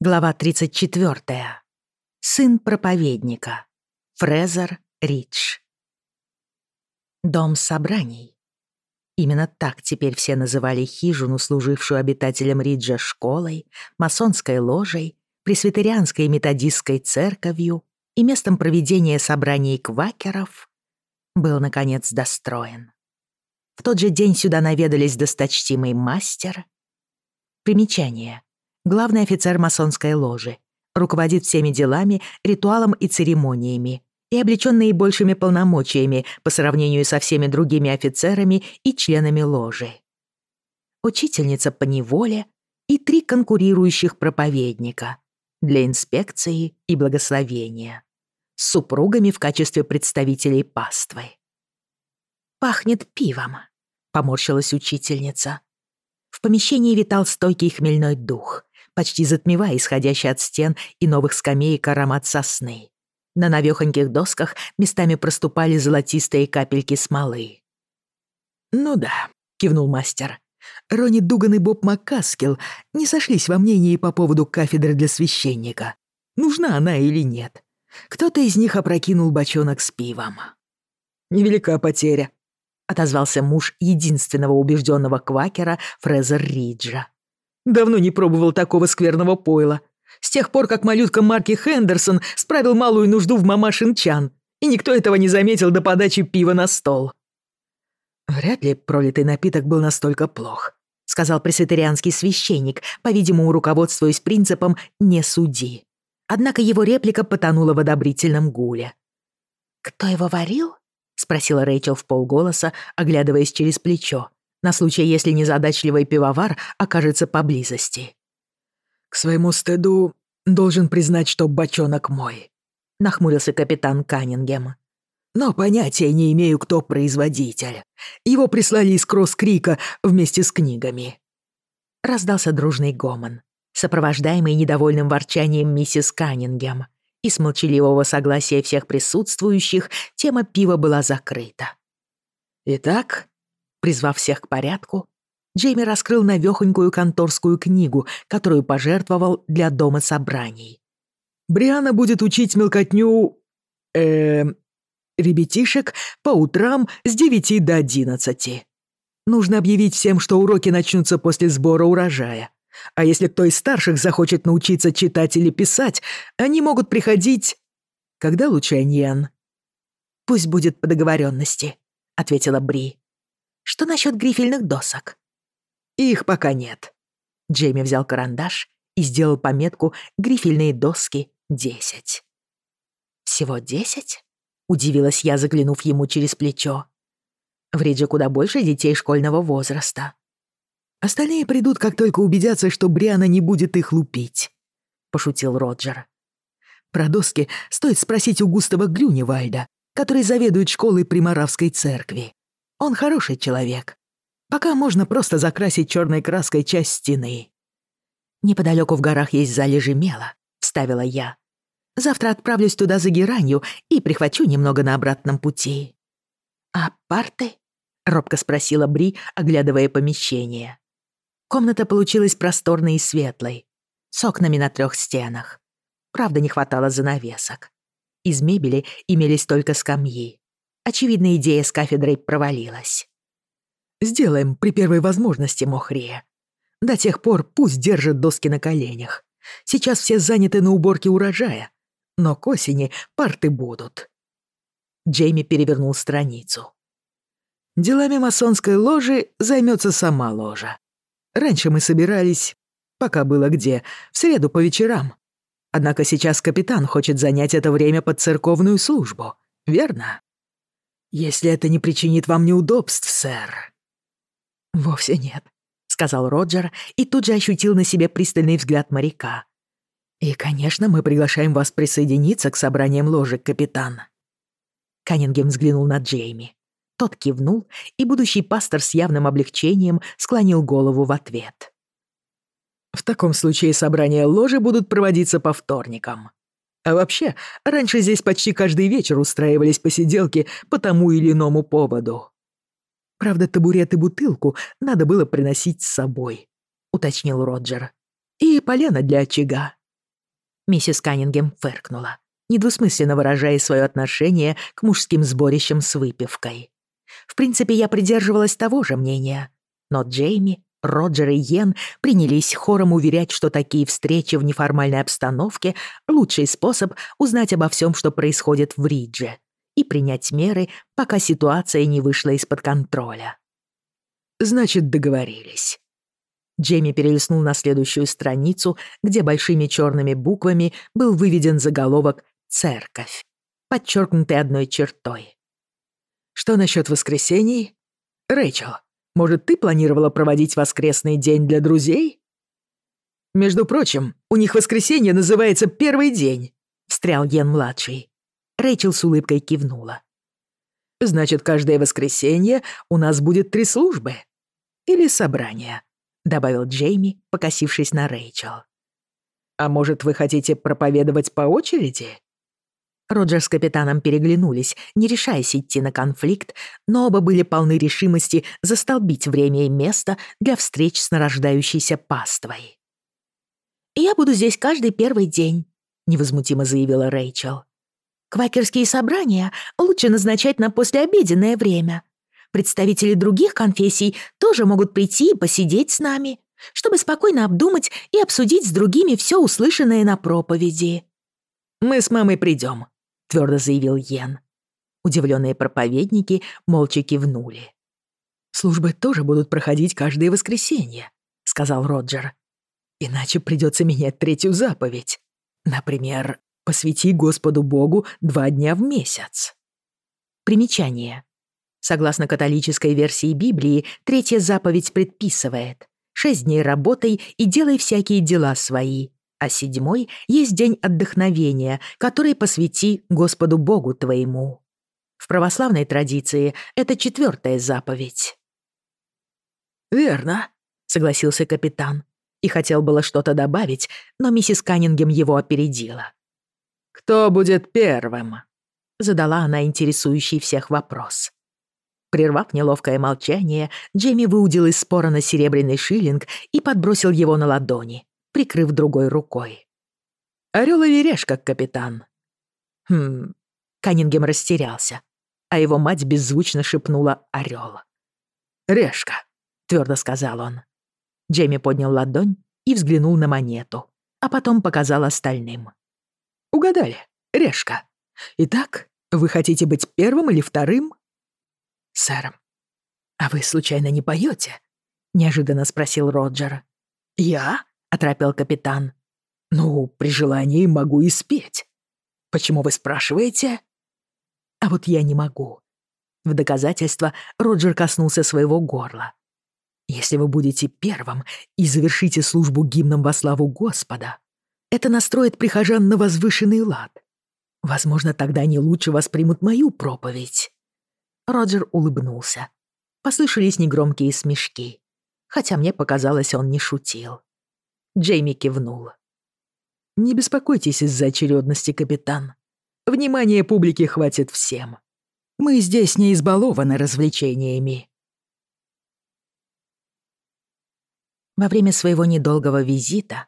Глава 34. Сын проповедника. Фрезер Ридж. Дом собраний. Именно так теперь все называли хижину, служившую обитателям Риджа школой, масонской ложей, пресвитерианской и методистской церковью и местом проведения собраний квакеров, был, наконец, достроен. В тот же день сюда наведались досточтимый мастер. Примечание — главный офицер масонской ложи, руководит всеми делами, ритуалом и церемониями, и облечён наибольшими полномочиями по сравнению со всеми другими офицерами и членами ложи. Учительница по неволе и три конкурирующих проповедника для инспекции и благословения с супругами в качестве представителей паствы. «Пахнет пивом», — поморщилась учительница. В помещении витал стойкий хмельной дух почти затмевая исходящий от стен и новых скамеек аромат сосны. На навёхоньких досках местами проступали золотистые капельки смолы. «Ну да», — кивнул мастер. Ронни Дуган и Боб Маккаскил не сошлись во мнении по поводу кафедры для священника. Нужна она или нет. Кто-то из них опрокинул бочонок с пивом. «Невелика потеря», — отозвался муж единственного убежденного квакера Фрезер Риджа. Давно не пробовал такого скверного пойла. С тех пор, как малютка Марки Хендерсон справил малую нужду в мамашин чан, и никто этого не заметил до подачи пива на стол. Вряд ли пролитый напиток был настолько плох, сказал пресвитерианский священник, по-видимому, руководствуясь принципом «не суди». Однако его реплика потонула в одобрительном гуле. «Кто его варил?» — спросила Рэйчел в полголоса, оглядываясь через плечо, на случай, если незадачливый пивовар окажется поблизости. «К своему стыду должен признать, что бочонок мой», — нахмурился капитан Каннингем. «Но понятия не имею, кто производитель. Его прислали из Кросс-Крика вместе с книгами». Раздался дружный гомон, сопровождаемый недовольным ворчанием миссис Каннингем. И с молчаливого согласия всех присутствующих тема пива была закрыта. «Итак, Призвав всех к порядку, Джейми раскрыл навёхонькую конторскую книгу, которую пожертвовал для дома собраний. «Бриана будет учить мелкотню... э ребятишек по утрам с девяти до одиннадцати. Нужно объявить всем, что уроки начнутся после сбора урожая. А если кто из старших захочет научиться читать или писать, они могут приходить... Когда лучше, Аньян?» «Пусть будет по договоренности», — ответила Бри. что насчет грифельных досок?» «Их пока нет». Джейми взял карандаш и сделал пометку «Грифельные доски 10». «Всего 10?» — удивилась я, заглянув ему через плечо. «В Ридже куда больше детей школьного возраста». «Остальные придут, как только убедятся, что Бриана не будет их лупить», — пошутил Роджер. «Про доски стоит спросить у Густава Грюневальда, который заведует школой при Моравской церкви. Он хороший человек. Пока можно просто закрасить черной краской часть стены. Неподалеку в горах есть залежи мела, вставила я. Завтра отправлюсь туда за геранью и прихвачу немного на обратном пути. А парты? робко спросила Бри, оглядывая помещение. Комната получилась просторной и светлой, с окнами на трех стенах. Правда, не хватало занавесок. Из мебели имелись только скамьи очевидно, идея с кафедрой провалилась. «Сделаем при первой возможности, Мохрия. До тех пор пусть держит доски на коленях. Сейчас все заняты на уборке урожая, но к осени парты будут». Джейми перевернул страницу. «Делами масонской ложи займется сама ложа. Раньше мы собирались, пока было где, в среду по вечерам. Однако сейчас капитан хочет занять это время под церковную службу, верно?» «Если это не причинит вам неудобств, сэр». «Вовсе нет», — сказал Роджер и тут же ощутил на себе пристальный взгляд моряка. «И, конечно, мы приглашаем вас присоединиться к собраниям ложек, капитан». Каннингем взглянул на Джейми. Тот кивнул, и А вообще, раньше здесь почти каждый вечер устраивались посиделки по тому или иному поводу. Правда, табурет и бутылку надо было приносить с собой, уточнил Роджер. И полено для очага. Миссис Каннингем фыркнула, недвусмысленно выражая свое отношение к мужским сборищам с выпивкой. В принципе, я придерживалась того же мнения, но Джейми Роджер и Йен принялись хором уверять, что такие встречи в неформальной обстановке — лучший способ узнать обо всем, что происходит в Ридже, и принять меры, пока ситуация не вышла из-под контроля. «Значит, договорились». Джейми перелистнул на следующую страницу, где большими черными буквами был выведен заголовок «Церковь», подчеркнутый одной чертой. «Что насчет воскресений? Рэйчел, может, ты планировала проводить воскресный день для друзей?» «Между прочим, у них воскресенье называется первый день», — встрял Ген-младший. Рэйчел с улыбкой кивнула. «Значит, каждое воскресенье у нас будет три службы. Или собрания, добавил Джейми, покосившись на Рэйчел. «А может, вы хотите проповедовать по очереди?» Роджер с капитаном переглянулись, не решаясь идти на конфликт, но оба были полны решимости застолбить время и место для встреч с нарождающейся паствой. «Я буду здесь каждый первый день», — невозмутимо заявила Рэйчел. «Квакерские собрания лучше назначать на послеобеденное время. Представители других конфессий тоже могут прийти и посидеть с нами, чтобы спокойно обдумать и обсудить с другими все услышанное на проповеди». «Мы с мамой придем», — твердо заявил Йен. Удивленные проповедники молча кивнули. «Службы тоже будут проходить каждое воскресенье», — сказал Роджер. «Иначе придется менять третью заповедь. Например, посвяти Господу Богу два дня в месяц». Примечание. Согласно католической версии Библии, третья заповедь предписывает «Шесть дней работай и делай всякие дела свои, а седьмой есть день отдохновения, который посвяти Господу Богу твоему. В православной традиции это четвертая заповедь. «Верно», — согласился капитан, и хотел было что-то добавить, но миссис Каннингем его опередила. «Кто будет первым?» — задала она интересующий всех вопрос. Прервав неловкое молчание, Джейми выудил из спора на серебряный шиллинг и подбросил его на ладони прикрыв другой рукой. «Орел или решка, капитан!» «Хм...» Каннингем растерялся, а его мать беззвучно шепнула «Орел». «Решка», — твердо сказал он. Джейми поднял ладонь и взглянул на монету, а потом показал остальным. «Угадали, Решка. Итак, вы хотите быть первым или вторым?» «Сэр, а вы случайно не поете?» — неожиданно спросил Роджер. «Я? оторопел капитан. «Ну, при желании могу и спеть. Почему вы спрашиваете?» «А вот я не могу». В доказательство Роджер коснулся своего горла. «Если вы будете первым и завершите службу гимном во славу Господа, это настроит прихожан на возвышенный лад. Возможно, тогда они лучше воспримут мою проповедь». Роджер улыбнулся. Послышались негромкие смешки, хотя мне показалось, он не шутил. Джейми кивнула. «Не беспокойтесь из-за очередности, капитан. Внимания публики хватит всем. Мы здесь не избалованы развлечениями». Во время своего недолгого визита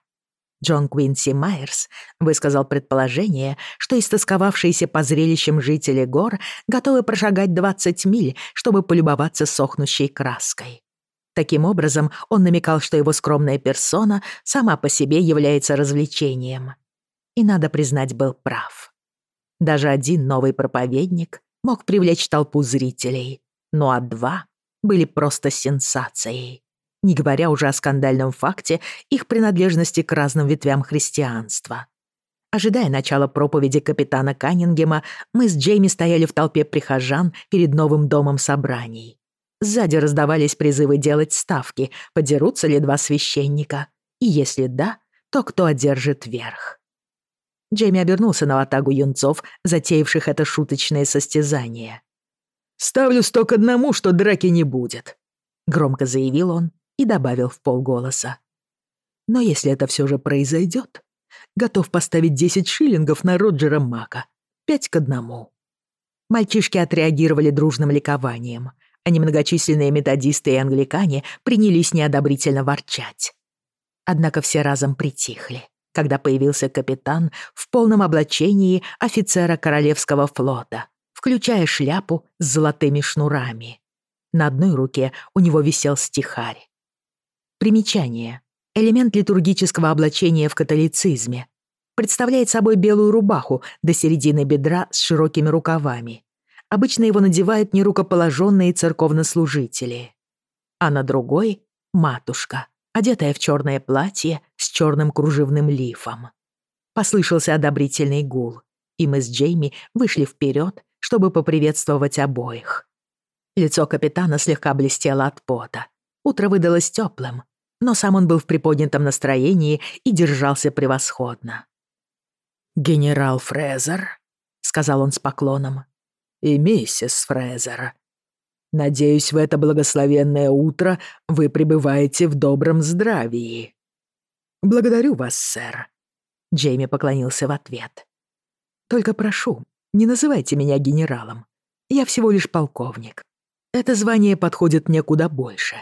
Джон Квинси Майерс высказал предположение, что истосковавшиеся по зрелищам жители гор готовы прошагать 20 миль, чтобы полюбоваться сохнущей краской. Таким образом, он намекал, что его скромная персона сама по себе является развлечением. И, надо признать, был прав. Даже один новый проповедник мог привлечь толпу зрителей, ну а два были просто сенсацией. Не говоря уже о скандальном факте их принадлежности к разным ветвям христианства. Ожидая начала проповеди капитана Каннингема, мы с Джейми стояли в толпе прихожан перед новым домом собраний. Сзади раздавались призывы делать ставки, подерутся ли два священника. И если да, то кто одержит верх. Джейми обернулся на ватагу юнцов, затеявших это шуточное состязание. «Ставлю сто к одному, что драки не будет», — громко заявил он и добавил в полголоса. «Но если это все же произойдет, готов поставить десять шиллингов на Роджера Мака, пять к одному». Мальчишки отреагировали дружным ликованием — а немногочисленные методисты и англикане принялись неодобрительно ворчать. Однако все разом притихли, когда появился капитан в полном облачении офицера Королевского флота, включая шляпу с золотыми шнурами. На одной руке у него висел стихарь. Примечание. Элемент литургического облачения в католицизме. Представляет собой белую рубаху до середины бедра с широкими рукавами. обычно его надевает нерукоположенные церковнослужители. А на другой — матушка, одетая в черное платье с черным кружевным лифом. Послышался одобрительный гул, и мы с Джейми вышли вперед, чтобы поприветствовать обоих. Лицо капитана слегка блестело от пота. Утро выдалось теплым, но сам он был в приподнятом настроении и держался превосходно. «Генерал Фрезер», — сказал он с поклоном, и миссис Фрезера. Надеюсь, в это благословенное утро вы пребываете в добром здравии. Благодарю вас, сэр. Джейми поклонился в ответ. Только прошу, не называйте меня генералом. Я всего лишь полковник. Это звание подходит мне куда больше.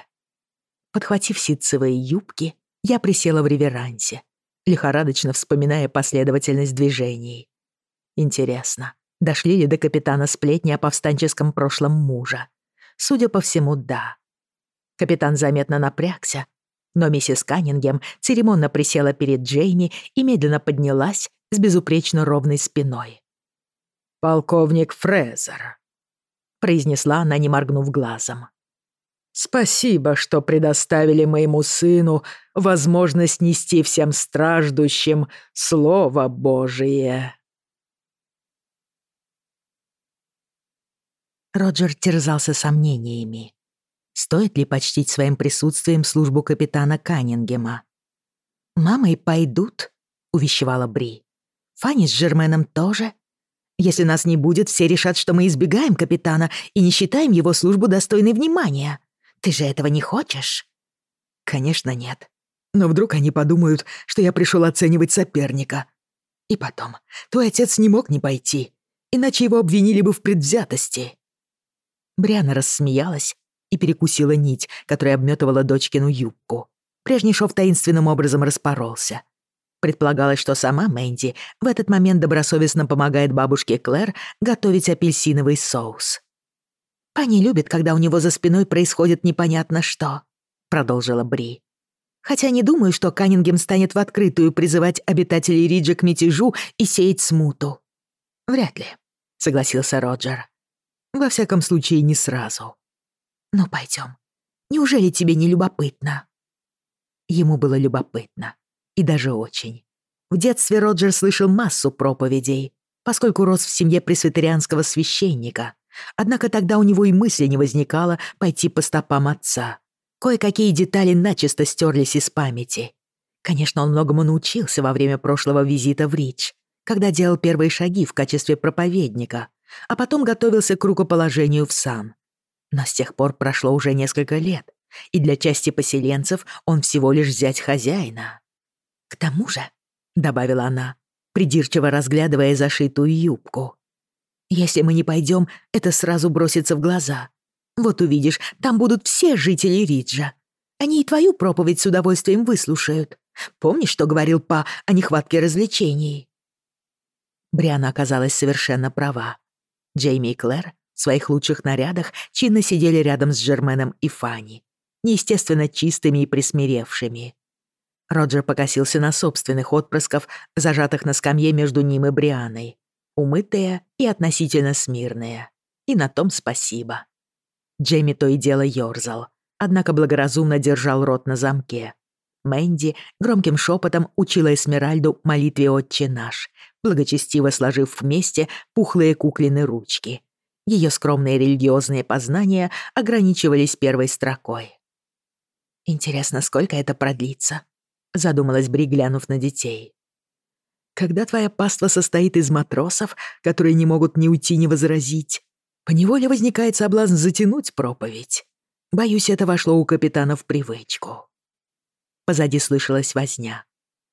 Подхватив ситцевые юбки, я присела в реверансе, лихорадочно вспоминая последовательность движений. Интересно, дошли ли до капитана сплетни о повстанческом прошлом мужа? Судя по всему, да. Капитан заметно напрягся, но миссис Каннингем церемонно присела перед Джейми и медленно поднялась с безупречно ровной спиной. «Полковник Фрезер», — произнесла она, не моргнув глазом. Спасибо, что предоставили моему сыну возможность нести всем страждущим Слово Божие. Роджер терзался сомнениями. Стоит ли почтить своим присутствием службу капитана Каннингема? «Мамой пойдут», — увещевала Бри. «Фанни с Жерменом тоже. Если нас не будет, все решат, что мы избегаем капитана и не считаем его службу достойной внимания. Ты же этого не хочешь?» «Конечно нет. Но вдруг они подумают, что я пришел оценивать соперника. И потом, твой отец не мог не пойти, иначе его обвинили бы в предвзятости». Бряна рассмеялась и перекусила нить, которая обметывала дочкину юбку. Прежний шов таинственным образом распоролся. Предполагалось, что сама Мэнди в этот момент добросовестно помогает бабушке Клэр готовить апельсиновый соус. «Пани любит, когда у него за спиной происходит непонятно что», — продолжила Бри. «Хотя не думаю, что Каннингем станет в открытую призывать обитателей Риджа к мятежу и сеять смуту». «Вряд ли», — согласился Роджер. «Во всяком случае, не сразу». «Ну, пойдем. Неужели тебе не любопытно?» Ему было любопытно. И даже очень. В детстве Роджер слышал массу проповедей, поскольку рос в семье пресвитерианского священника, Однако тогда у него и мысли не возникало пойти по стопам отца. Кое-какие детали начисто стерлись из памяти. Конечно, он многому научился во время прошлого визита в Рич, когда делал первые шаги в качестве проповедника, а потом готовился к рукоположению в сан. Но с тех пор прошло уже несколько лет, и для части поселенцев он всего лишь взять хозяина. «К тому же», — добавила она, придирчиво разглядывая зашитую юбку, «если мы не пойдем, это сразу бросится в глаза. Вот увидишь, там будут все жители Риджа. Они и твою проповедь с удовольствием выслушают. Помнишь, что говорил Па о нехватке развлечений?» Бриана оказалась совершенно права. Джейми и Клэр в своих лучших нарядах чинно сидели рядом с Жерменом и Фанни, неестественно чистыми и присмиревшими. Роджер покосился на собственных отпрысков, зажатых на скамье между ним и Брианой умытые и относительно смирные. И на том спасибо. Джейми то и дело ёрзал, однако благоразумно держал рот на замке. Мэнди громким шепотом учила Эсмеральду молитве «Отче наш», благочестиво сложив вместе пухлые куклины ручки. Ее скромные религиозные познания ограничивались первой строкой. «Интересно, сколько это продлится?» — задумалась Бри, глянув на детей. Когда твоя паства состоит из матросов, которые не могут ни уйти, ни возразить, поневоле возникает соблазн затянуть проповедь. Боюсь, это вошло у капитана в привычку. Позади слышалась возня.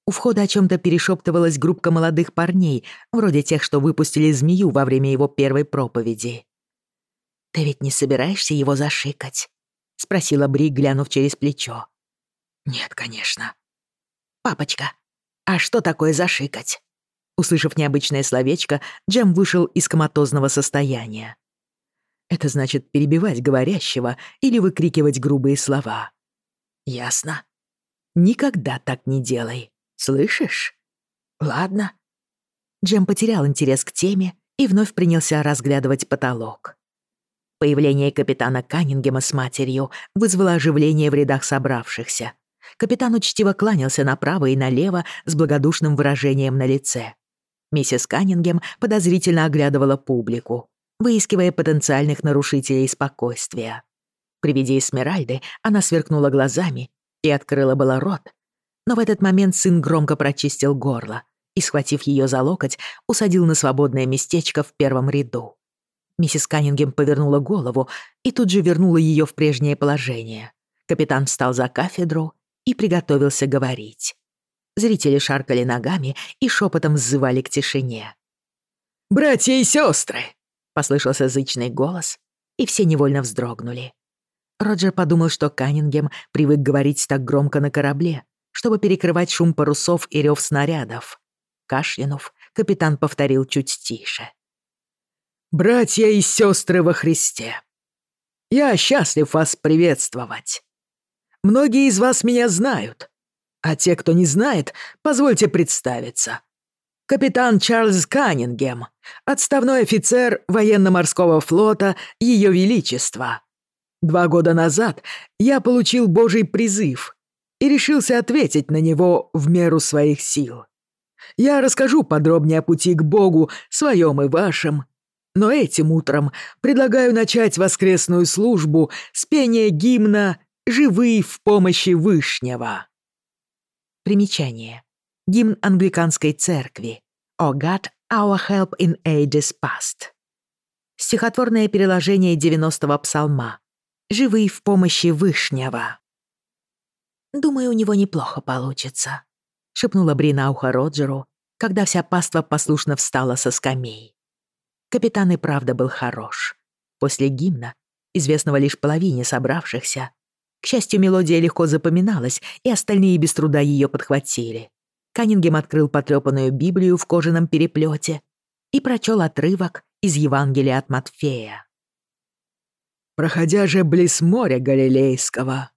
У входа о чем-то перешептывалась группка молодых парней, вроде тех, что выпустили змею во время его первой проповеди. «Ты ведь не собираешься его зашикать?» — спросила Бри, глянув через плечо. «Нет, конечно». «Папочка, «А что такое зашикать?» Услышав необычное словечко, Джем вышел из коматозного состояния. Это значит перебивать говорящего или выкрикивать грубые слова. «Ясно. никогда так не делай. Слышишь? Ладно». Джем потерял интерес к теме и вновь принялся разглядывать потолок. Появление капитана Каннингема с матерью вызвало оживление в рядах собравшихся. Капитан учтиво кланялся направо и налево с благодушным выражением на лице. Миссис Каннингем подозрительно оглядывала публику, выискивая потенциальных нарушителей спокойствия. При виде Эсмеральды она сверкнула глазами и открыла было рот, но в этот момент сын громко прочистил горло и, схватив ее за локоть, усадил на свободное местечко в первом ряду. Миссис Каннингем повернула голову и тут же вернула ее в прежнее положение. Капитан встал за кафедру и приготовился говорить. Зрители шаркали ногами и шепотом взывали к тишине. «Братья и сестры!» — послышался зычный голос, и все невольно вздрогнули. Роджер подумал, что Каннингем привык говорить так громко на корабле, чтобы перекрывать шум парусов и рев снарядов. Кашлянув, капитан повторил чуть тише. «Братья и сестры во Христе, я счастлив вас приветствовать. Многие из вас меня знают, а те, кто не знает, позвольте представиться. Капитан Чарльз Каннингем, отставной офицер военно-морского флота Ее Величества» Два года назад я получил Божий призыв и решился ответить на него в меру своих сил. Я расскажу подробнее о пути к Богу, своем и вашем. Но этим утром предлагаю начать воскресную службу с пения гимна «Живые в помощи Вышнего». Примечание. Гимн англиканской церкви. «О God, our help in ages past». Стихотворное переложение 90-го псалма живые в помощи Вышнего. «Думаю, у него неплохо получится», — шепнула Бри ухо Роджеру, когда вся паства послушно встала со скамей. Капитан и правда был хорош. После гимна, известного лишь половине собравшихся, к счастью, мелодия легко запоминалась, и остальные без труда ее подхватили. Каннингем открыл потрепанную Библию в кожаном переплете и прочел отрывок из Евангелия от Матфея проходя же близ моря Галилейского,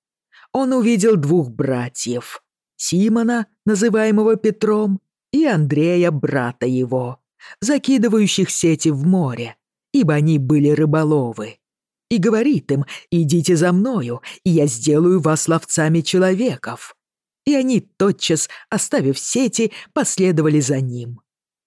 он увидел двух братьев — Симона, называемого Петром, и Андрея, брата его, закидывающих сети в море, ибо они были рыболовы. И говорит им, идите за мною, и я сделаю вас ловцами человеков. И они, тотчас оставив сети, последовали за ним.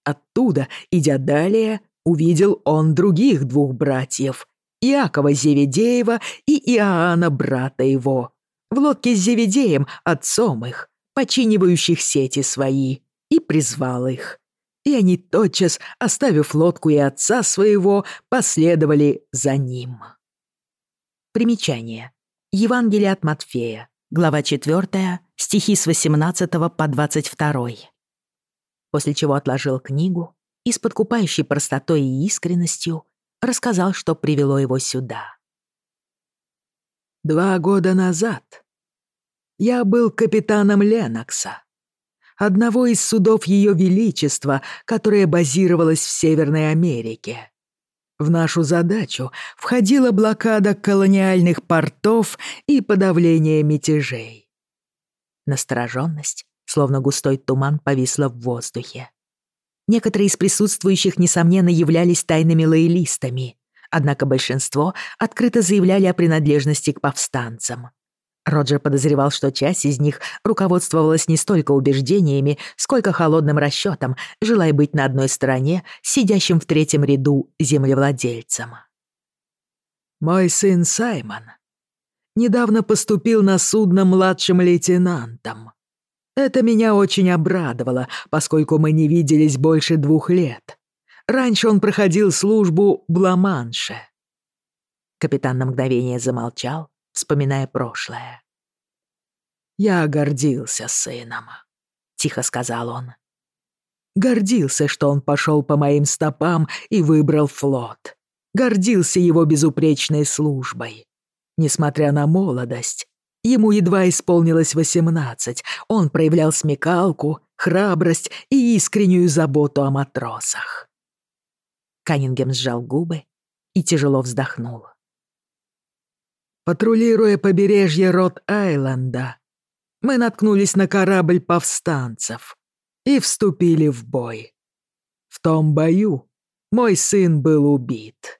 Оттуда, идя далее, увидел он других двух братьев — Иакова Зеведеева и Иоанна, брата его, в лодке с Зеведеем, отцом их, починивающих сети свои, и призвал их. И они тотчас, оставив лодку и отца своего, последовали за ним. Примечание. Евангелие от Матфея, глава 4, стихи с 18 по 22. После чего отложил книгу и с подкупающей простотой и искренностью – рассказал, что привело его сюда. «Два года назад я был капитаном Ленокса, одного из судов Ее Величества, которое базировалось в Северной Америке. В нашу задачу входила блокада колониальных портов и подавление мятежей. Настороженность, словно густой туман, повисла в воздухе. Некоторые из присутствующих, несомненно, являлись тайными лоялистами, однако большинство открыто заявляли о принадлежности к повстанцам. Роджер подозревал, что часть из них руководствовалась не столько убеждениями, сколько холодным расчетом, желая быть на одной стороне, сидящим в третьем ряду землевладельцем. «Мой сын Саймон недавно поступил на судно младшим лейтенантом», это меня очень обрадовало, поскольку мы не виделись больше двух лет. Раньше он проходил службу Бламанше. Капитан на мгновение замолчал, вспоминая прошлое. «Я гордился сыном», — тихо сказал он. «Гордился, что он пошел по моим стопам и выбрал флот. Гордился его безупречной службой. Несмотря на молодость, Ему едва исполнилось восемнадцать. Он проявлял смекалку, храбрость и искреннюю заботу о матросах. Каннингем сжал губы и тяжело вздохнул. Патрулируя побережье Рот-Айленда, мы наткнулись на корабль повстанцев и вступили в бой. В том бою мой сын был убит.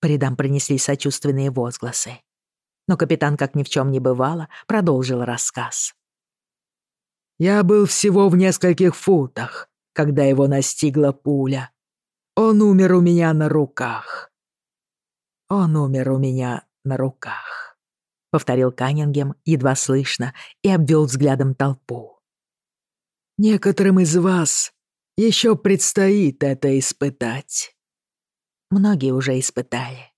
По рядам пронеслись сочувственные возгласы но капитан, как ни в чем не бывало, продолжил рассказ. Я был всего в нескольких футах, когда его настигла пуля. Он умер у меня на руках. Он умер у меня на руках, — повторил Каннингем едва слышно и обвел взглядом толпу. Некоторым из вас еще предстоит это испытать. Многие уже испытали.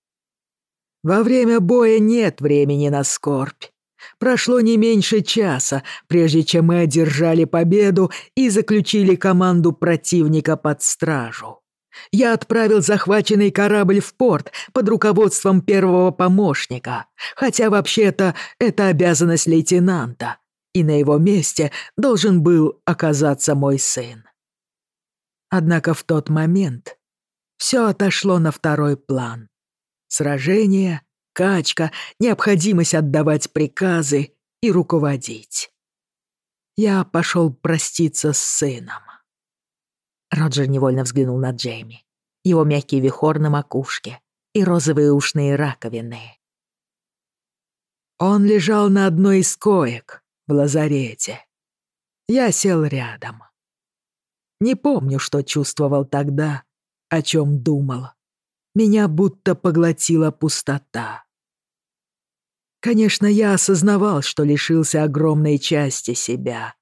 Во время боя нет времени на скорбь. Прошло не меньше часа, прежде чем мы одержали победу и заключили команду противника под стражу. Я отправил захваченный корабль в порт под руководством первого помощника, хотя вообще-то это обязанность лейтенанта, и на его месте должен был оказаться мой сын. Однако в тот момент все отошло на второй сражения, качка, необходимость отдавать приказы и руководить. Я пошел проститься с сыном. Роджер невольно взглянул на Джейми. Его мягкий вихор на макушке и розовые ушные раковины. Он лежал на одной из коек в лазарете. Я сел рядом. Не помню, что чувствовал тогда, о чем думал меня будто поглотила пустота. Конечно, я осознавал, что лишился огромной части себя.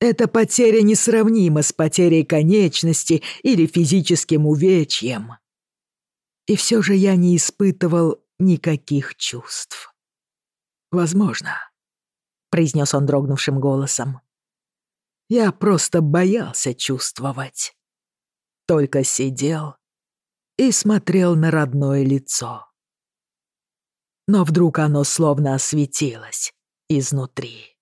Эта потеря несравнима с потерей конечности или физическим увечьем. И все же я не испытывал никаких чувств. «Возможно», — произнес он дрогнувшим голосом. «Я просто боялся чувствовать. Только сидел и смотрел на родное лицо. Но вдруг оно словно осветилось изнутри.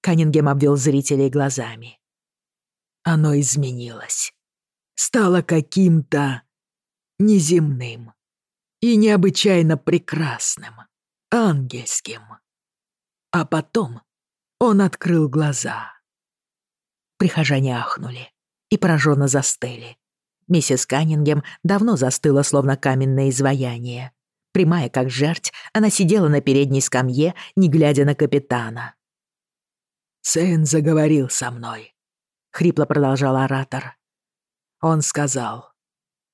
Каннингем обвел зрителей глазами. Оно изменилось. Стало каким-то неземным и необычайно прекрасным, ангельским. А потом он открыл глаза. Прихожане ахнули и пораженно застыли. Миссис Каннингем давно застыла, словно каменное изваяние. Прямая, как жерть, она сидела на передней скамье, не глядя на капитана. «Сын заговорил со мной», — хрипло продолжал оратор. Он сказал,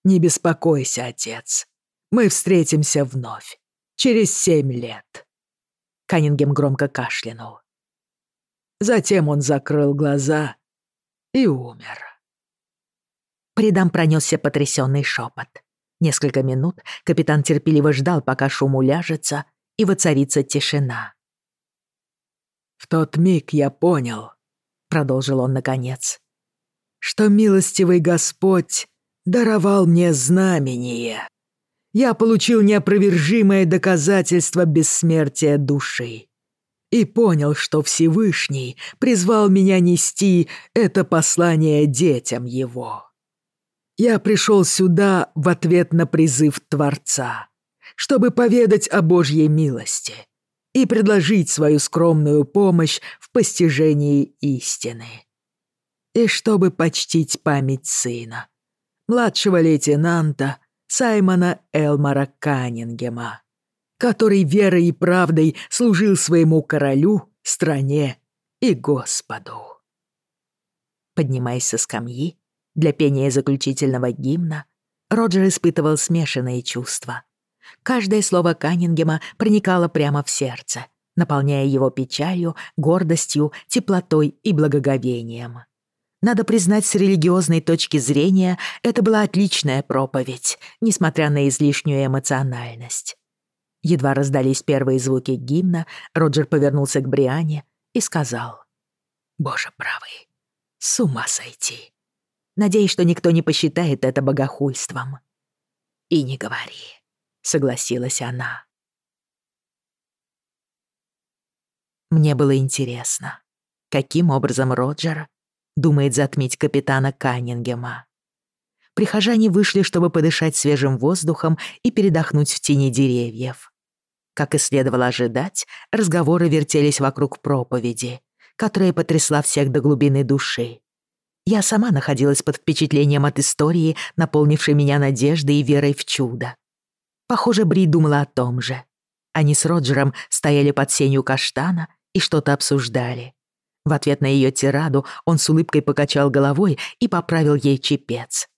«Не беспокойся, отец. Мы встретимся вновь. Через семь лет». Каннингем громко кашлянул. Затем он закрыл глаза и умер. По рядам пронесся потрясенный шепот. Несколько минут капитан терпеливо ждал, пока шум уляжется и воцарится тишина. В тот миг я понял, продолжил он наконец, что милостивый Господь даровал мне знамение. Я получил неопровержимое доказательство бессмертия души и понял, что Всевышний призвал меня нести это послание детям его. Я пришел сюда в ответ на призыв Творца, чтобы поведать о Божьей милости — и предложить свою скромную помощь в постижении истины. И чтобы почтить память сына, младшего лейтенанта Саймона Элмара Каннингема, который верой и правдой служил своему королю, стране и Господу. Поднимаясь со скамьи, Для пения заключительного гимна Роджер испытывал смешанные чувства. Каждое слово Каннингема проникало прямо в сердце, наполняя его печалью, гордостью, теплотой и благоговением. Надо признать, с религиозной точки зрения это была отличная проповедь, несмотря на излишнюю эмоциональность. Едва раздались первые звуки гимна, Роджер повернулся к Бриане и сказал. «Боже правый, с ума сойти!» Надеюсь, что никто не посчитает это богохульством. И не говори, согласилась она. Мне было интересно, каким образом Роджер думает затмить капитана Каннингема. Прихожане вышли, чтобы подышать свежим воздухом и передохнуть в тени деревьев. Как и следовало ожидать, разговоры вертелись вокруг проповеди, которая потрясла всех до глубины души Я сама находилась под впечатлением от истории, наполнившей меня надеждой и верой в чудо. Похоже, Бри думала о том же. Они с Роджером стояли под сенью каштана и что-то обсуждали. В ответ на ее тираду он с улыбкой покачал головой и поправил ей чепец.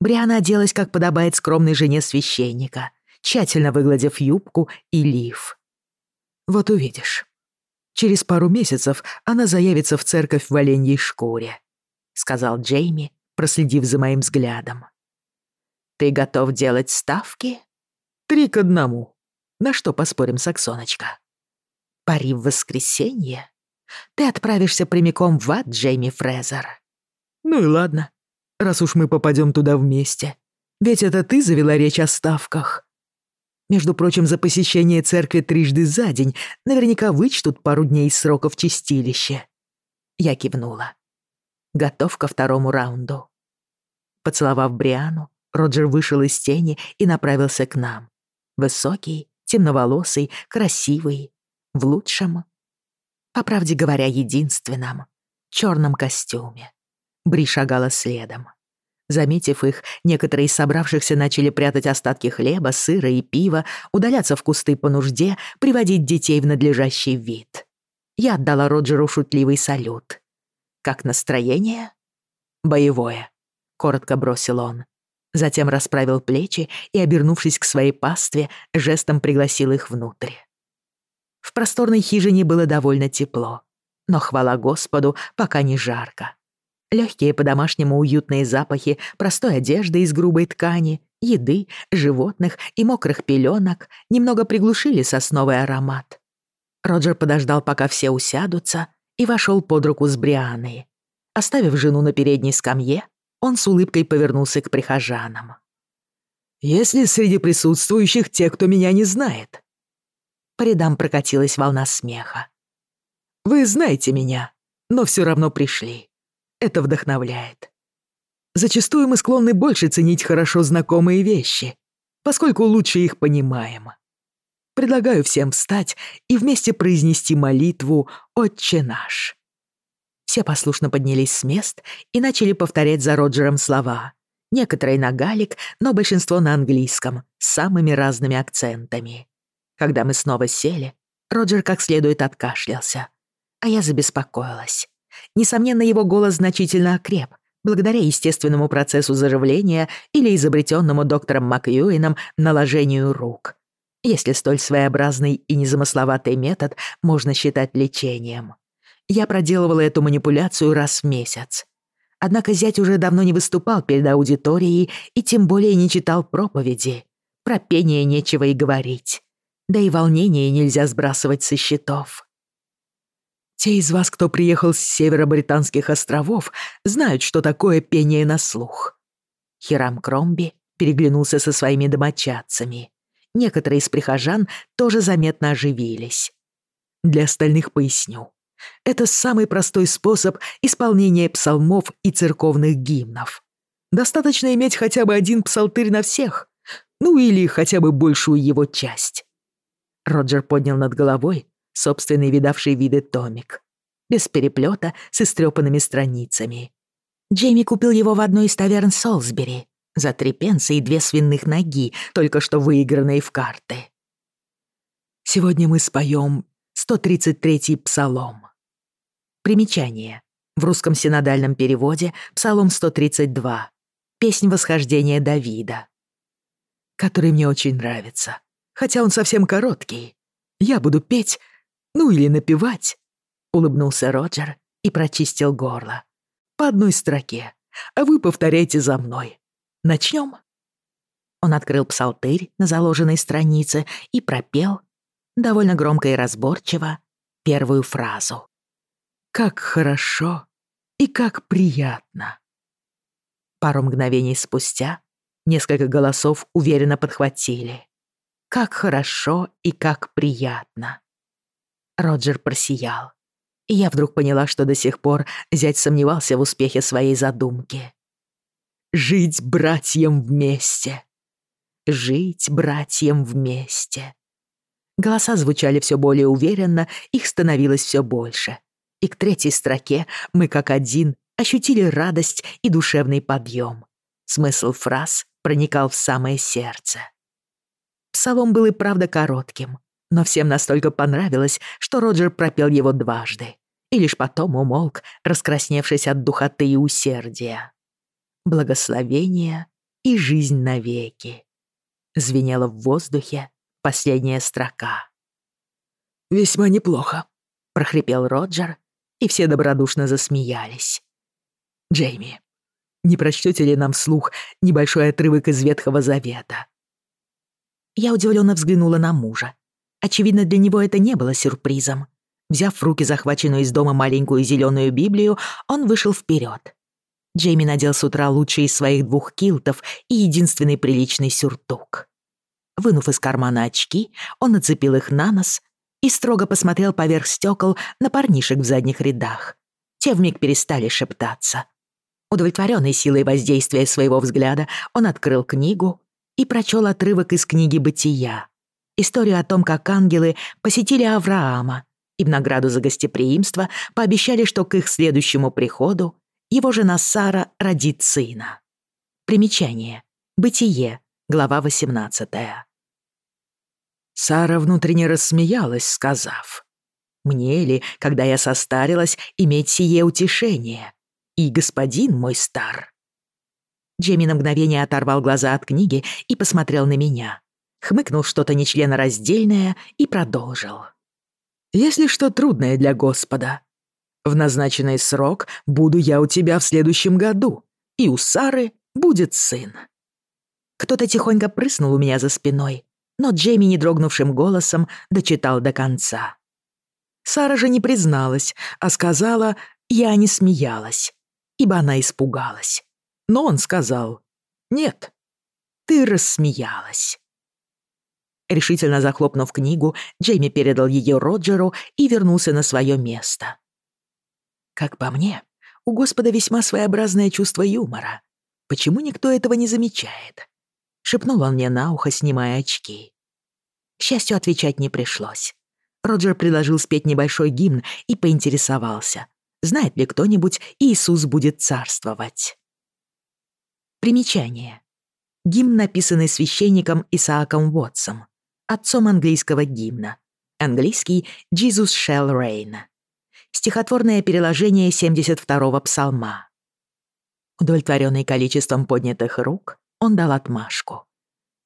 Бриана оделась, как подобает скромной жене священника, тщательно выгладив юбку и лиф. «Вот увидишь. Через пару месяцев она заявится в церковь в оленьей шкуре», — сказал Джейми, проследив за моим взглядом. «Ты готов делать ставки?» «Три к одному. На что поспорим, Саксоночка?» «Пари в воскресенье? Ты отправишься прямиком в ад, Джейми Фрезер». «Ну и ладно, раз уж мы попадем туда вместе. Ведь это ты завела речь о ставках». Между прочим, за посещение церкви трижды за день наверняка вычтут пару дней из сроков чистилища. Я кивнула. Готов ко второму раунду. Поцеловав Бриану, Роджер вышел из тени и направился к нам. Высокий, темноволосый, красивый, в лучшем, по правде говоря, единственном, черном костюме. Бри шагала следом. Заметив их, некоторые из собравшихся начали прятать остатки хлеба, сыра и пива, удаляться в кусты по нужде, приводить детей в надлежащий вид. Я отдала Роджеру шутливый салют. как настроение?» «Боевое», — коротко бросил он. Затем расправил плечи и, обернувшись к своей пастве, жестом пригласил их внутрь. В просторной хижине было довольно тепло, но, хвала Господу, пока не жарко. Легкие по-домашнему уютные запахи простой одежды из грубой ткани, еды, животных и мокрых пеленок немного приглушили сосновый аромат. Роджер подождал, пока все усядутся, и вошел под руку с Брианой. Оставив жену на передней скамье, он с улыбкой повернулся к прихожанам. «Есть ли среди присутствующих те, кто меня не знает?» По рядам прокатилась волна смеха. «Вы знаете меня, но все равно пришли. Это вдохновляет. Зачастую мы склонны больше ценить хорошо знакомые вещи, поскольку лучше их понимаем. Предлагаю всем встать и вместе произнести молитву «Отче наш». Все послушно поднялись с мест и начали повторять за Роджером слова. Некоторые на галик, но большинство на английском, с самыми разными акцентами. Когда мы снова сели, Роджер как следует откашлялся, а я забеспокоилась. Несомненно, его голос значительно окреп, благодаря естественному процессу заживления или изобретенному доктором Макьюином наложению рук. Если столь своеобразный и незамысловатый метод можно считать лечением. Я проделывала эту манипуляцию раз в месяц. Однако зять уже давно не выступал перед аудиторией и тем более не читал проповеди. Про пение нечего и говорить. Да и волнение нельзя сбрасывать со счетов. Те из вас, кто приехал с северо-британских островов, знают, что такое пение на слух. Хирам Кромби переглянулся со своими домочадцами. Некоторые из прихожан тоже заметно оживились. Для остальных поясню. Это самый простой способ исполнения псалмов и церковных гимнов. Достаточно иметь хотя бы один псалтырь на всех, ну или хотя бы большую его часть. Роджер поднял над головой собственный видавший виды томик, без переплета с истрепанными страницами. Джейми купил его в одной из таверн Солсбери за За три пенса и две свиных ноги, только что выигранные в карты. Сегодня мы споем 133-й псалом. Примечание. В русском синодальном переводе псалом 132. Песнь восхождения Давида. Который мне очень нравится. Хотя он совсем короткий. Я буду петь, ну или напевать. Улыбнулся Роджер и прочистил горло. По одной строке. А вы повторяйте за мной. Начнем?» Он открыл псалтырь на заложенной странице и пропел, довольно громко и разборчиво, первую фразу. «Как хорошо и как приятно!» Пару мгновений спустя несколько голосов уверенно подхватили. «Как хорошо и как приятно!» Роджер просиял. И я вдруг поняла, что до сих пор зять сомневался в успехе своей задумки. жить братьям вместе. Жить братьям вместе. Голоса звучали все более уверенно, их становилось все больше. И к третьей строке мы, как один, ощутили радость и душевный подъем. Смысл фраз проникал в самое сердце. Псалом был и правда коротким, но всем настолько понравилось, что Роджер пропел его дважды. И лишь потом умолк, раскрасневшись от духоты и усердия благословения и жизнь навеки. Звенела в воздухе последняя строка. «Весьма неплохо», — прохрипел Роджер, и все добродушно засмеялись. «Джейми, не прочтете ли нам вслух небольшой отрывок из Ветхого Завета?» Я удивленно взглянула на мужа. Очевидно, для него это не было сюрпризом. Взяв в руки захваченную из дома маленькую зеленую Библию, он вышел вперед. Джейми надел с утра лучший из своих двух килтов и единственный приличный сюртук. Вынув из кармана очки, он нацепил их на нос и строго посмотрел поверх стекол на парнишек в задних рядах. Те вмиг перестали шептаться. Удовлетворенный силой воздействия своего взгляда, он открыл книгу и прочел отрывок из книги «Бытия». Историю о том, как ангелы посетили Авраама и в награду за гостеприимство пообещали, что к их следующему приходу его жена Сара родит сына. Примечание. Бытие. Глава 18. Сара внутренне рассмеялась, сказав, «Мне ли, когда я состарилась, иметь сие утешение? И господин мой стар». Джейми на мгновение оторвал глаза от книги и посмотрел на меня. Хмыкнул что-то нечленораздельное и продолжил. «Если что трудное для Господа, в назначенный срок буду я у тебя в следующем году, и у Сары будет сын». Кто-то тихонько прыснул у меня за спиной, но Джейми недрогнувшим голосом дочитал до конца. Сара же не призналась, а сказала «я не смеялась», ибо она испугалась. Но он сказал «нет, ты рассмеялась». Решительно захлопнув книгу, Джейми передал ее Роджеру и вернулся на свое место. Как по мне, у Господа весьма своеобразное чувство юмора. Почему никто этого не замечает?» Шепнул он мне на ухо, снимая очки. К счастью, отвечать не пришлось. Роджер предложил спеть небольшой гимн и поинтересовался, знает ли кто-нибудь «Иисус будет царствовать». Примечание. Гимн, написанный священником Исааком Уотсом, отцом английского гимна. Английский «Jesus shall reign». Стихотворное переложение 72-го псалма. Удовлетворенный количеством поднятых рук, он дал отмашку.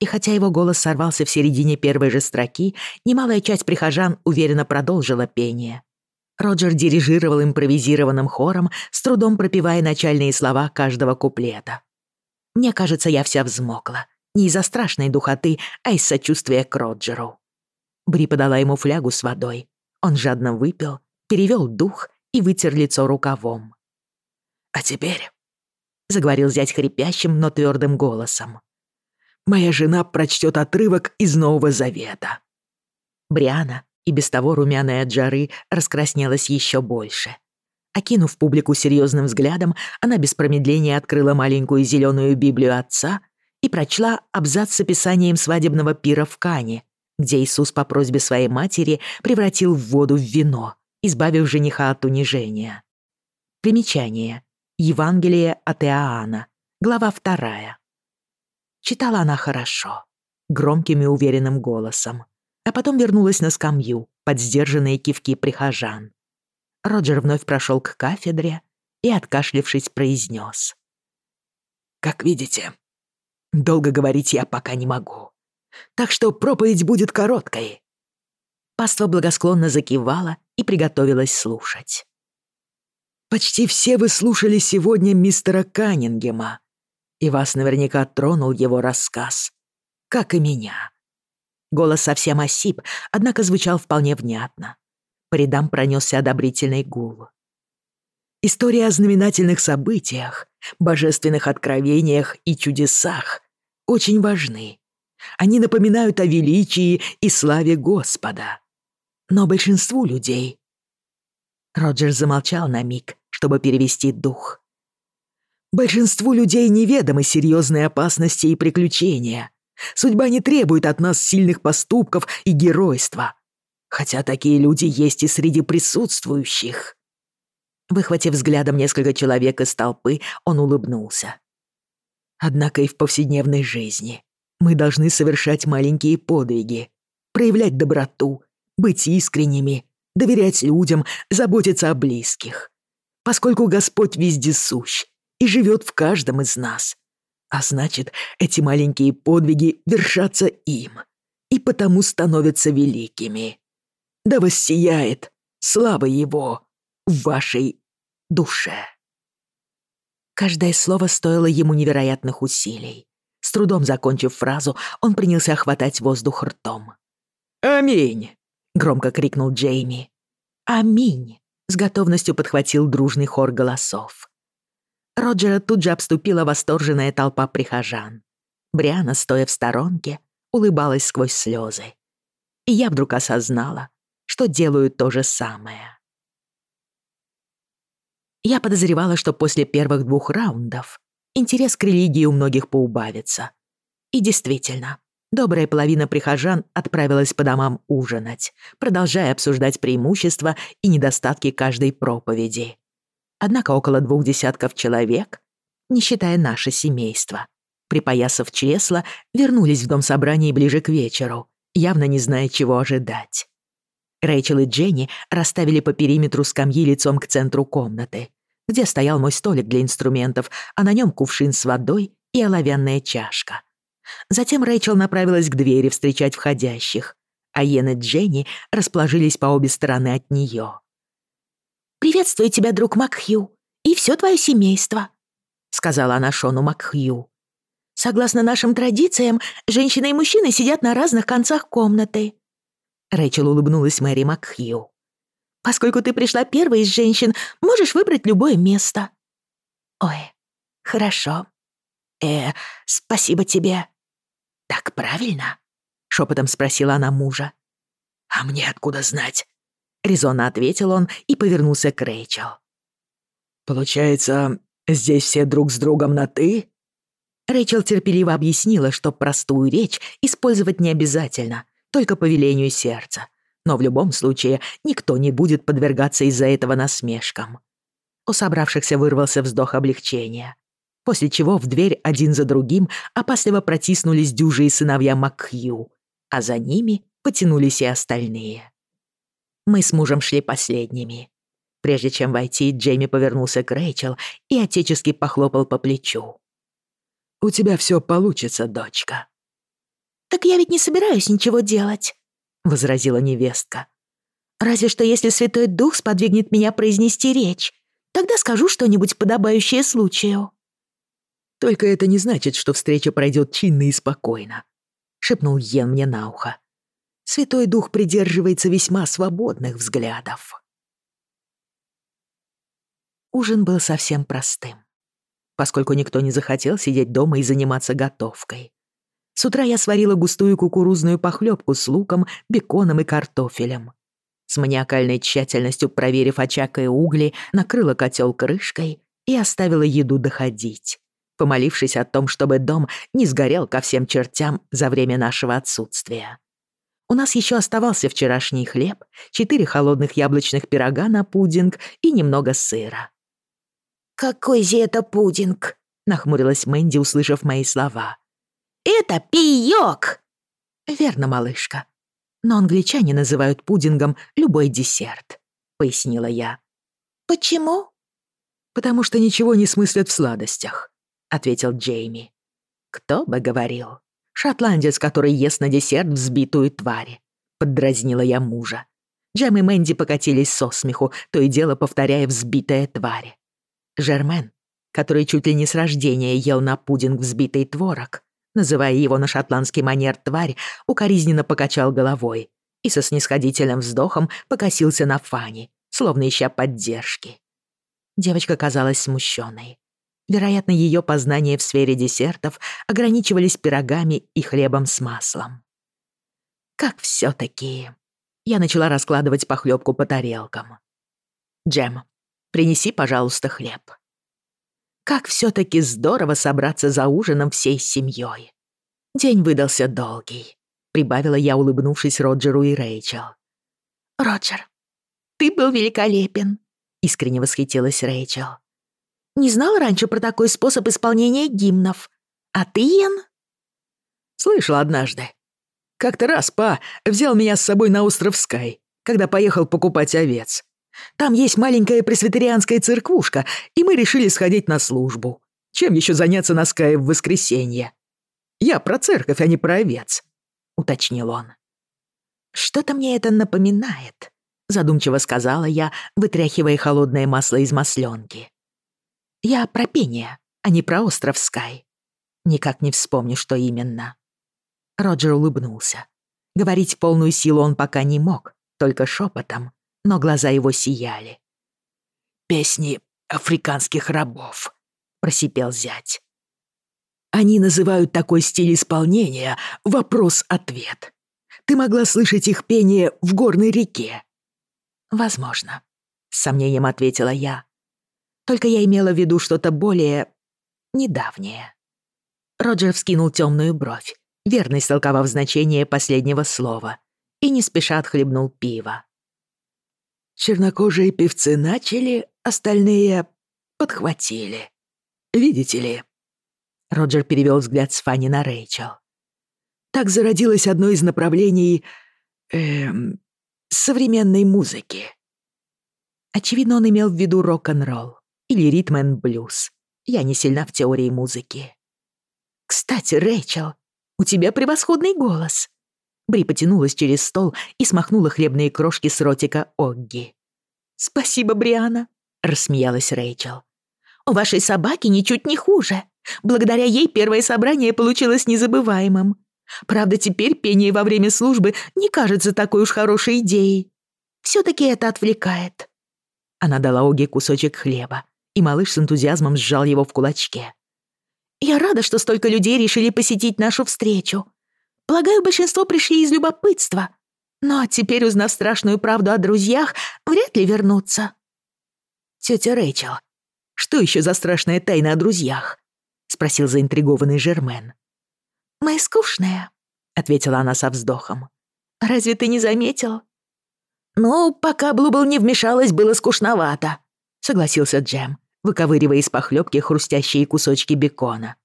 И хотя его голос сорвался в середине первой же строки, немалая часть прихожан уверенно продолжила пение. Роджер дирижировал импровизированным хором, с трудом пропевая начальные слова каждого куплета. Мне кажется, я вся взмокла. Не из-за страшной духоты, а из сочувствия к Роджеру. Бри подала ему флягу с водой. Он жадно выпил, перевел дух и вытер лицо рукавом. «А теперь», — заговорил зять хрипящим, но твердым голосом, «моя жена прочтет отрывок из Нового Завета». Бриана, и без того румяная от жары, раскраснелась еще больше. Окинув публику серьезным взглядом, она без промедления открыла маленькую зеленую Библию отца и прочла абзац с описанием свадебного пира в Кане, где Иисус по просьбе своей матери превратил воду в вино — избавив жениха от унижения. Примечание. Евангелие от Иоанна. Глава вторая. Читала она хорошо, громким и уверенным голосом, а потом вернулась на скамью под сдержанные кивки прихожан. Роджер вновь прошел к кафедре и, откашлившись, произнес. «Как видите, долго говорить я пока не могу, так что проповедь будет короткой». Паства благосклонно закивала и приготовилась слушать. Почти все вы слушали сегодня мистера Каннингема, и вас наверняка тронул его рассказ, как и меня. Голос совсем осип, однако звучал вполне внятно. По рядам пронесся одобрительный гул. История о знаменательных событиях, божественных откровениях и чудесах очень важны. Они напоминают о величии и славе Господа. Но большинству людей Роджер замолчал на миг, чтобы перевести дух. Большинству людей неведомы серьезные опасности и приключения. Судьба не требует от нас сильных поступков и геройства. Хотя такие люди есть и среди присутствующих. Выхватив взглядом несколько человек из толпы, он улыбнулся. Однако и в повседневной жизни мы должны совершать маленькие подвиги, проявлять доброту, быть искренними, доверять людям, заботиться о близких. Поскольку Господь вездесущ и живет в каждом из нас. А значит, эти маленькие подвиги вершатся им и потому становятся великими. Да воссияет слава Его в вашей душе. Каждое слово стоило ему невероятных усилий. С трудом закончив фразу, он принялся хватать воздух ртом. «Аминь!» — громко крикнул Джейми. «Аминь!» — с готовностью подхватил дружный хор голосов. Роджера тут же обступила восторженная толпа прихожан. Бриана, стоя в сторонке, улыбалась сквозь слезы. И я вдруг осознала, что делаю то же самое. Я подозревала, что после первых двух раундов интерес к религии у многих поубавится. И действительно, Добрая половина прихожан отправилась по домам ужинать, продолжая обсуждать преимущества и недостатки каждой проповеди. Однако около двух десятков человек, не считая наше семейство, припоясав чресла, вернулись в дом собраний ближе к вечеру, явно не зная, чего ожидать. Рэйчел и Дженни расставили по периметру скамьи лицом к центру комнаты, где стоял мой столик для инструментов, а на нем кувшин с водой и оловянная чашка — Затем Рэйчел направилась к двери встречать входящих, а Йен и Дженни расположились по обе стороны от нее. «Приветствую тебя, друг Макхью, и все твое семейство», — сказала она Шону Макхью. «Согласно нашим традициям, женщины и мужчины сидят на разных концах комнаты». Рэйчел улыбнулась Мэри Макхью. «Поскольку ты пришла первой из женщин, можешь выбрать любое место». «Ой, хорошо. Э, спасибо тебе», «Так правильно?» — шепотом спросила она мужа. «А мне откуда знать?» — резонно ответил он и повернулся к Рэйчел. «Получается, здесь все друг с другом на «ты»?» Рэйчел терпеливо объяснила, что простую речь использовать не обязательно, только по велению сердца. Но в любом случае никто не будет подвергаться из-за этого насмешкам. У собравшихся вырвался вздох облегчения после чего в дверь один за другим опасливо протиснулись дюжие сыновья Макхью, а за ними потянулись и остальные. Мы с мужем шли последними. Прежде чем войти, Джейми повернулся к Рэйчел и отечески похлопал по плечу. «У тебя все получится, дочка». «Так я ведь не собираюсь ничего делать», — возразила невестка. «Разве что если Святой Дух сподвигнет меня произнести речь, тогда скажу что-нибудь подобающее случаю». Только это не значит, что встреча пройдет чинно и спокойно», — шепнул Йен мне на ухо. «Святой Дух придерживается весьма свободных взглядов». Ужин был совсем простым, поскольку никто не захотел сидеть дома и заниматься готовкой. С утра я сварила густую кукурузную похлебку с луком, беконом и картофелем. С маниакальной тщательностью проверив очаг и угли, накрыла котел крышкой и оставила еду доходить помолившись о том, чтобы дом не сгорел ко всем чертям за время нашего отсутствия. У нас еще оставался вчерашний хлеб, четыре холодных яблочных пирога на пудинг и немного сыра. «Какой же это пудинг?» — нахмурилась Мэнди, услышав мои слова. «Это пиёк!» «Верно, малышка. Но англичане называют пудингом любой десерт», — пояснила я. «Почему?» «Потому что ничего не смыслят в сладостях ответил Джейми. «Кто бы говорил? Шотландец, который ест на десерт взбитую тварь», — поддразнила я мужа. Джем и Мэнди покатились со смеху, то и дело повторяя «взбитая тварь». Жермен, который чуть ли не с рождения ел на пудинг взбитый творог, называя его на шотландский манер «тварь», укоризненно покачал головой и со снисходительным вздохом покосился на Фанни, словно ища поддержки. Девочка казалась смущенной. Вероятно, ее познания в сфере десертов ограничивались пирогами и хлебом с маслом. Как все-таки. Я начала раскладывать похлебку по тарелкам. Джем, принеси, пожалуйста, хлеб. Как все-таки здорово собраться за ужином всей семьей. День выдался долгий, прибавила я, улыбнувшись Роджеру и Рэйчел. Роджер, ты был великолепен, искренне восхитилась Рэйчел. Не знала раньше про такой способ исполнения гимнов. А ты, Йен? Слышал однажды. Как-то раз па взял меня с собой на остров Скай, когда поехал покупать овец. Там есть маленькая пресвитерианская церквушка, и мы решили сходить на службу. Чем еще заняться на Скае в воскресенье? Я про церковь, а не про овец», — уточнил он. «Что-то мне это напоминает», — задумчиво сказала я, вытряхивая холодное масло из масленки. «Я про пение, а не про остров Скай. Никак не вспомню, что именно». Роджер улыбнулся. Говорить в полную силу он пока не мог, только шепотом, но глаза его сияли. «Песни африканских рабов», — просипел зять. «Они называют такой стиль исполнения «вопрос-ответ». Ты могла слышать их пение в горной реке?» «Возможно», — с сомнением ответила я. Только я имела в виду что-то более... недавнее. Роджер вскинул темную бровь, верно истолковав значение последнего слова, и не спеша отхлебнул пиво. Чернокожие певцы начали, остальные подхватили. Видите ли? Роджер перевел взгляд с Фанни на Рэйчел. Так зародилось одно из направлений эм, современной музыки. Очевидно, он имел в виду рок-н-ролл или ритм энд блюз. Я не сильно в теории музыки. «Кстати, Рэйчел, у тебя превосходный голос!» Бри потянулась через стол и смахнула хлебные крошки с ротика Огги. «Спасибо, Бриана!» — рассмеялась Рэйчел. «У вашей собаки ничуть не хуже. Благодаря ей первое собрание получилось незабываемым. Правда, теперь пение во время службы не кажется такой уж хорошей идеей. Все-таки это отвлекает». Она дала Огги кусочек хлеба, и малыш с энтузиазмом сжал его в кулачке. «Я рада, что столько людей решили посетить нашу встречу. Полагаю, большинство пришли из любопытства. Но теперь, узнав страшную правду выковыривая из похлёбки хрустящие кусочки бекона.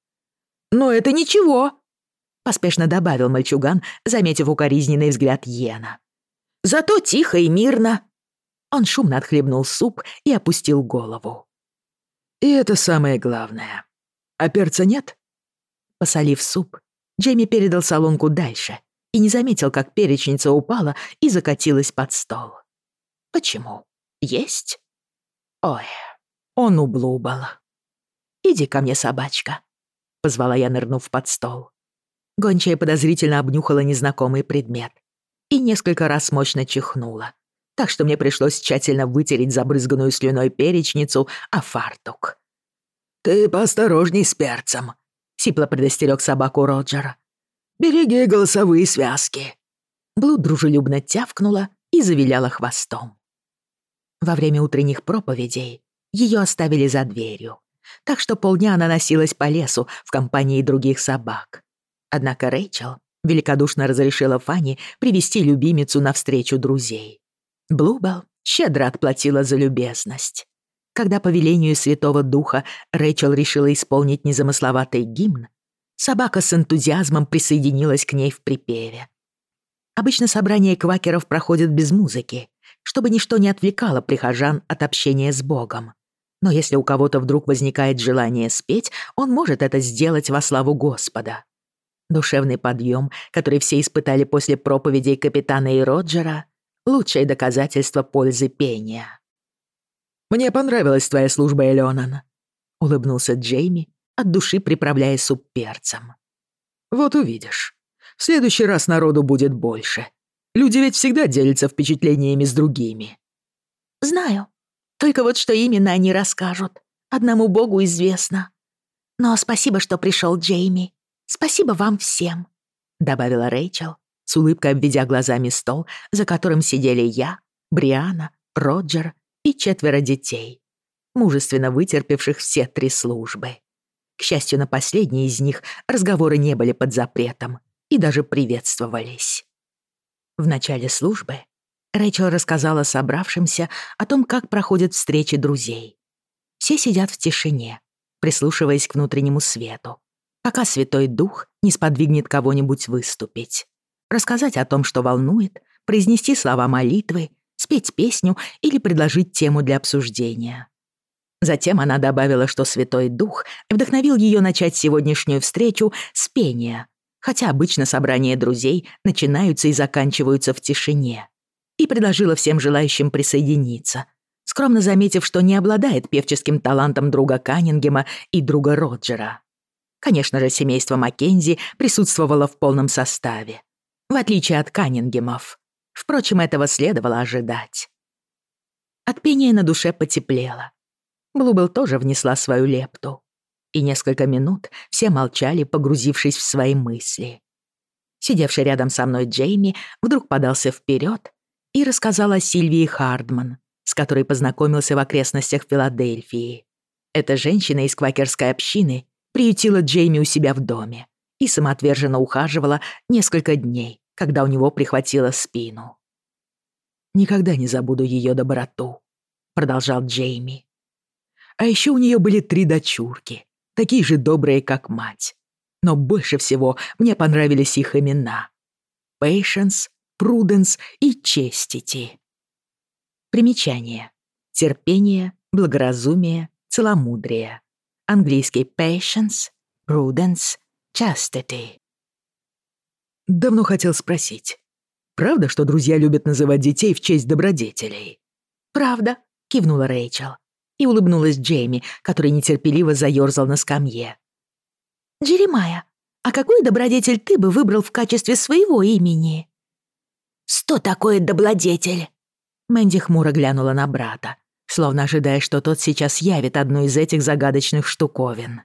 «Но это ничего!» — поспешно добавил мальчуган, заметив укоризненный взгляд Йена. «Зато тихо и мирно!» Он шумно отхлебнул суп и опустил голову. «И это самое главное. А перца нет?» Посолив суп, Джейми передал солонку дальше и не заметил, как перечница упала и закатилась под стол. «Почему? Есть?» «Ой, он ублубал. Иди ко мне, собачка», — позвала я, нырнув под стол. Гончая подозрительно обнюхала незнакомый предмет и несколько раз мощно чихнула, так что мне пришлось тщательно вытереть забрызганную слюной перечницу о фартук. «Ты поосторожней с перцем», — сипло предостерег собаку Роджера. «Береги голосовые связки». Блуд дружелюбно тявкнула и завиляла хвостом. Во время утренних проповедей ее оставили за дверью, так что полдня она носилась по лесу в компании других собак. Однако Рэйчел великодушно разрешила Фанни привести любимицу навстречу друзей. Блубелл щедро отплатила за любезность. Когда по велению Святого Духа Рэйчел решила исполнить незамысловатый гимн, собака с энтузиазмом присоединилась к ней в припеве. Обычно собрания квакеров проходят без музыки, чтобы ничто не отвлекало прихожан от общения с Богом. Но если у кого-то вдруг возникает желание спеть, он может это сделать во славу Господа. Душевный подъем, который все испытали после проповедей капитана и Роджера, лучшее доказательство пользы пения. «Мне понравилась твоя служба, Элеонан», — улыбнулся Джейми, от души приправляя суп перцем. «Вот увидишь. В следующий раз народу будет больше. Люди ведь всегда делятся впечатлениями с другими». «Знаю», Только вот что именно они расскажут. Одному богу известно. Но спасибо, что пришел Джейми. Спасибо вам всем», — добавила Рэйчел, с улыбкой обведя глазами стол, за которым сидели я, Бриана, Роджер и четверо детей, мужественно вытерпевших все три службы. К счастью, на последней из них разговоры не были под запретом и даже приветствовались. В начале службы Рэйчел рассказала собравшимся о том, как проходят встречи друзей. Все сидят в тишине, прислушиваясь к внутреннему свету, пока Святой Дух не сподвигнет кого-нибудь выступить. Рассказать о том, что волнует, произнести слова молитвы, спеть песню или предложить тему для обсуждения. Затем она добавила, что Святой Дух вдохновил ее начать сегодняшнюю встречу с пения, хотя обычно собрания друзей начинаются и заканчиваются в тишине и предложила всем желающим присоединиться. скромно заметив, что не обладает певческим талантом друга Каннингема и друга Роджера. Конечно же, семейство Маккензи присутствовало в полном составе, в отличие от Каннингемов. Впрочем, этого следовало ожидать. От пения на душе потеплело. Блубл тоже внесла свою лепту. И несколько минут все молчали, погрузившись в свои мысли. Сидевший рядом со мной Джейми вдруг подался вперед Ирос казалась Сильвии Хардман, с которой познакомился в окрестностях Филадельфии. Эта женщина из квакерской общины приютила Джейми у себя в доме и самоотверженно ухаживала несколько дней, когда у него прихватило спину. «Никогда не забуду ее доброту», — продолжал Джейми. А еще у нее были три дочурки, такие же добрые, как мать. Но больше всего мне понравились их имена. Пейшенс, Пруденс и честити. Примечание. Терпение, благоразумие, целомудрие. Английский patience, prudence, chastity. Давно хотел спросить. Правда, что друзья любят называть детей в честь добродетелей? Правда, кивнула Рэйчел. И улыбнулась Джейми, который нетерпеливо заёрзал на скамье. «Джеремая, а какой добродетель ты бы выбрал в качестве своего имени?» «Что такое добродетель?» Мэнди хмуро глянула на брата, словно ожидая, что тот сейчас явит одну из этих загадочных штуковин.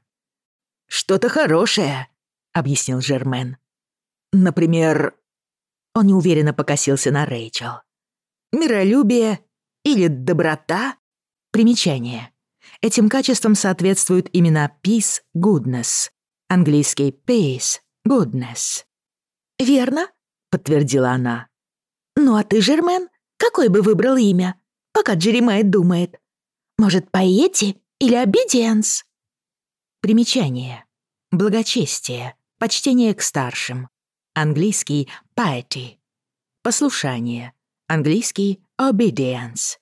«Что-то хорошее», — объяснил Жермен. «Например...» Он неуверенно покосился на Рэйчел. «Миролюбие или доброта?» Примечание. Этим качествам соответствуют имена peace, goodness. Английский peace, goodness. «Верно», — подтвердила она. «Ну а ты, Жермен, какой бы выбрал имя, пока Джеремай думает? Может, Паэти или Обидиенс?» Примечание. Благочестие, почтение к старшим. Английский piety. Послушание. Английский obedience.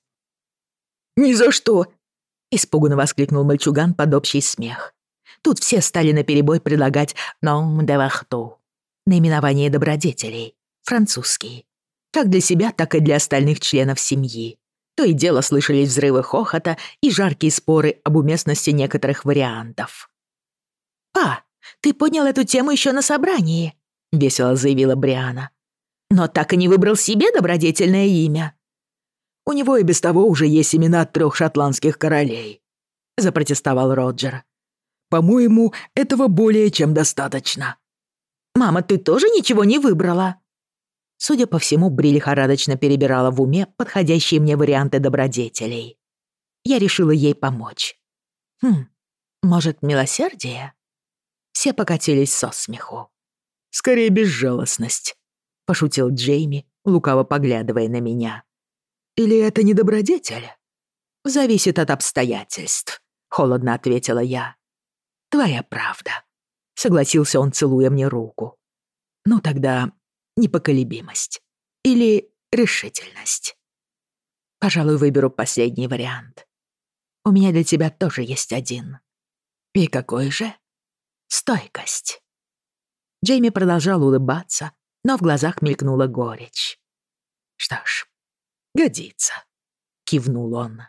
«Ни за что!» — испуганно воскликнул мальчуган под общий смех. Тут все стали наперебой предлагать «nom de varto» — наименование добродетелей, французский. как для себя, так и для остальных членов семьи. То и дело слышались взрывы хохота и жаркие споры об уместности некоторых вариантов. «Па, ты поднял эту тему еще на собрании», — весело заявила Бриана. «Но так и не выбрал себе добродетельное имя». «У него и без того уже есть имена трех шотландских королей», — запротестовал Роджер. «По-моему, этого более чем достаточно». «Мама, ты тоже ничего не выбрала?» Судя по всему, Бри лихорадочно перебирала в уме подходящие мне варианты добродетелей. Я решила ей помочь. Хм, может, милосердие? Все покатились со смеху. «Скорее безжалостность», — пошутил Джейми, лукаво поглядывая на меня. Или это не добродетель? Зависит от обстоятельств, холодно ответила я. Твоя правда, согласился он, целуя мне руку. Ну тогда непоколебимость или решительность. Пожалуй, выберу последний вариант. У меня для тебя тоже есть один. И какой же? Стойкость. Джейми продолжал улыбаться, но в глазах мелькнула горечь. Что ж, годится, кивнул он.